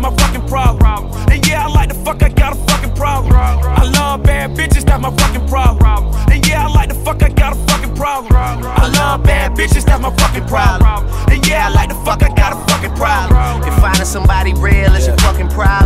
that's my fucking problem. And yeah, I like the fuck, I got a fucking problem. I love bad bitches, that's my fucking problem. And yeah, I like the fuck, I got a fucking problem. I love bad bitches, that's my fucking problem. And yeah, I like the fuck, I got a fucking problem. If finding somebody real is your fucking problem,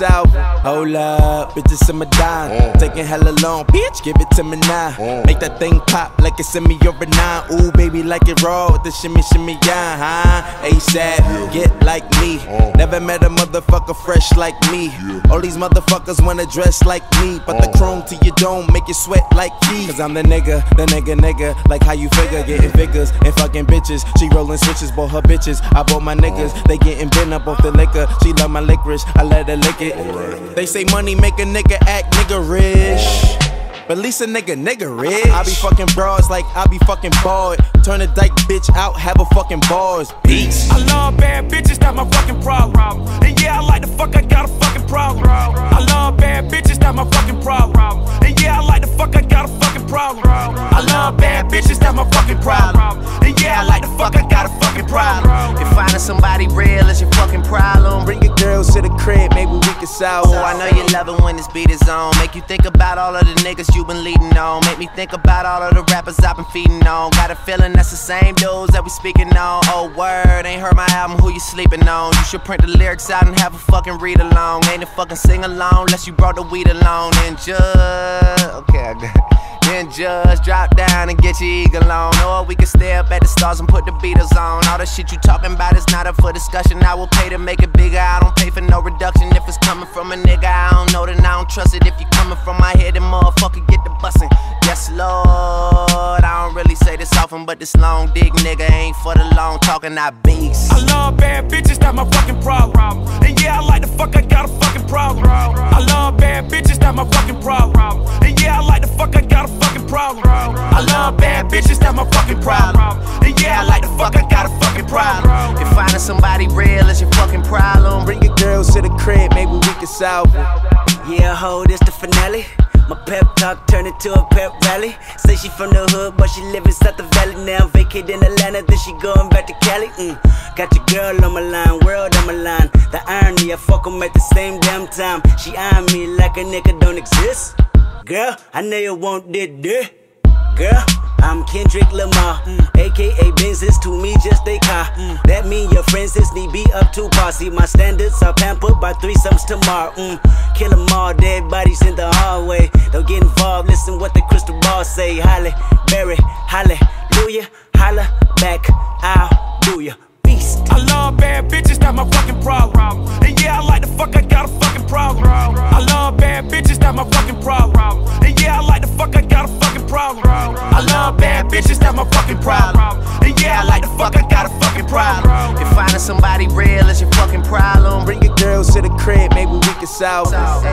maybe we can solve. Hold up, bitches in my dime. Mm. Taking hella long, bitch, give it to me now. Mm. Make that thing pop like it's in me or a nine. Ooh, baby, like it raw with the shimmy, shimmy, yeah, huh? ASAP, get like me. Mm. Never met a motherfucker fresh like me. All these motherfuckers wanna dress like me, but the chrome to your dome make you sweat like keys. Cause I'm the nigga, the nigga, nigga. Like how you figure, getting figures and fucking bitches. She rolling switches, bought her bitches. I bought my niggas, they getting bent up off the liquor. She love my licorice, I let her lick it. They say money make a nigga act nigga rich. But at least a nigga, nigga rich. I be fucking bras like I be fucking bored. Turn a dyke bitch out, have a fucking bars. Peace. I love bad bitches, that's my fucking problem. And yeah, I like the fuck, I got a fucking problem. I love bad bitches, that's my fucking problem. And yeah, I like the fuck, I got a fucking problem. I love bad bitches, that's my fucking problem. And yeah, I like the fuck, I got a fucking problem. if finding somebody real is your fucking problem, Oh, I know you love it when this beat is on. Make you think about all of the niggas you been leading on. Make me think about all of the rappers I've been feeding on. Got a feeling that's the same dudes that we speaking on. Oh, word, ain't heard my album, who you sleeping on? You should print the lyrics out and have a fucking read along. Ain't a fucking sing along unless you brought the weed along. And just, okay, I got then just drop down and get your eagle on. Or we can stay up at the stars and put the Beatles on. All the shit you talking about is not up for discussion. I will pay to make it bigger. Coming from a nigga, I don't know, then I don't trust it. If you coming from my head, then motherfucker get the bussin'. Yes, Lord. I don't really say this often, but this long dick nigga ain't for the long talking. I beast. I love bad bitches, that's my fucking problem. And yeah, I like the fuck, I got a fucking problem. I love bad bitches, that's my fucking problem. And yeah, I like the fuck, I got a fucking problem. I love bad bitches, that's my fucking problem. And yeah, I like the fuck, I got a fucking problem. If finding somebody real is your fucking problem, crib, maybe we can solve it. Yeah, ho, this the finale. My pep talk turned into a pep rally. Say she from the hood, but she live inside the valley now. Vacating Atlanta, then she going back to Cali. Mm. Got your girl on my line, world on my line. The irony, I fuck 'em at the same damn time. She eyeing me like a nigga don't exist. Girl, I know you want this dick. Girl, I'm Kendrick Lamar, aka Benzes to me just a car. That mean your friends is need be up to par. See my standards are pampered by threesomes tomorrow. Mm. Kill 'em all, dead bodies in the hallway. Don't get involved, listen what the crystal ball say. Holly, Berry, hallelujah, holla back, I'll I love bad bitches, that's my fucking problem. And yeah, I like the fuck, I got a fucking problem. if finding somebody real is your fucking problem, Bring your girls to the crib, maybe we can solve it. Hey.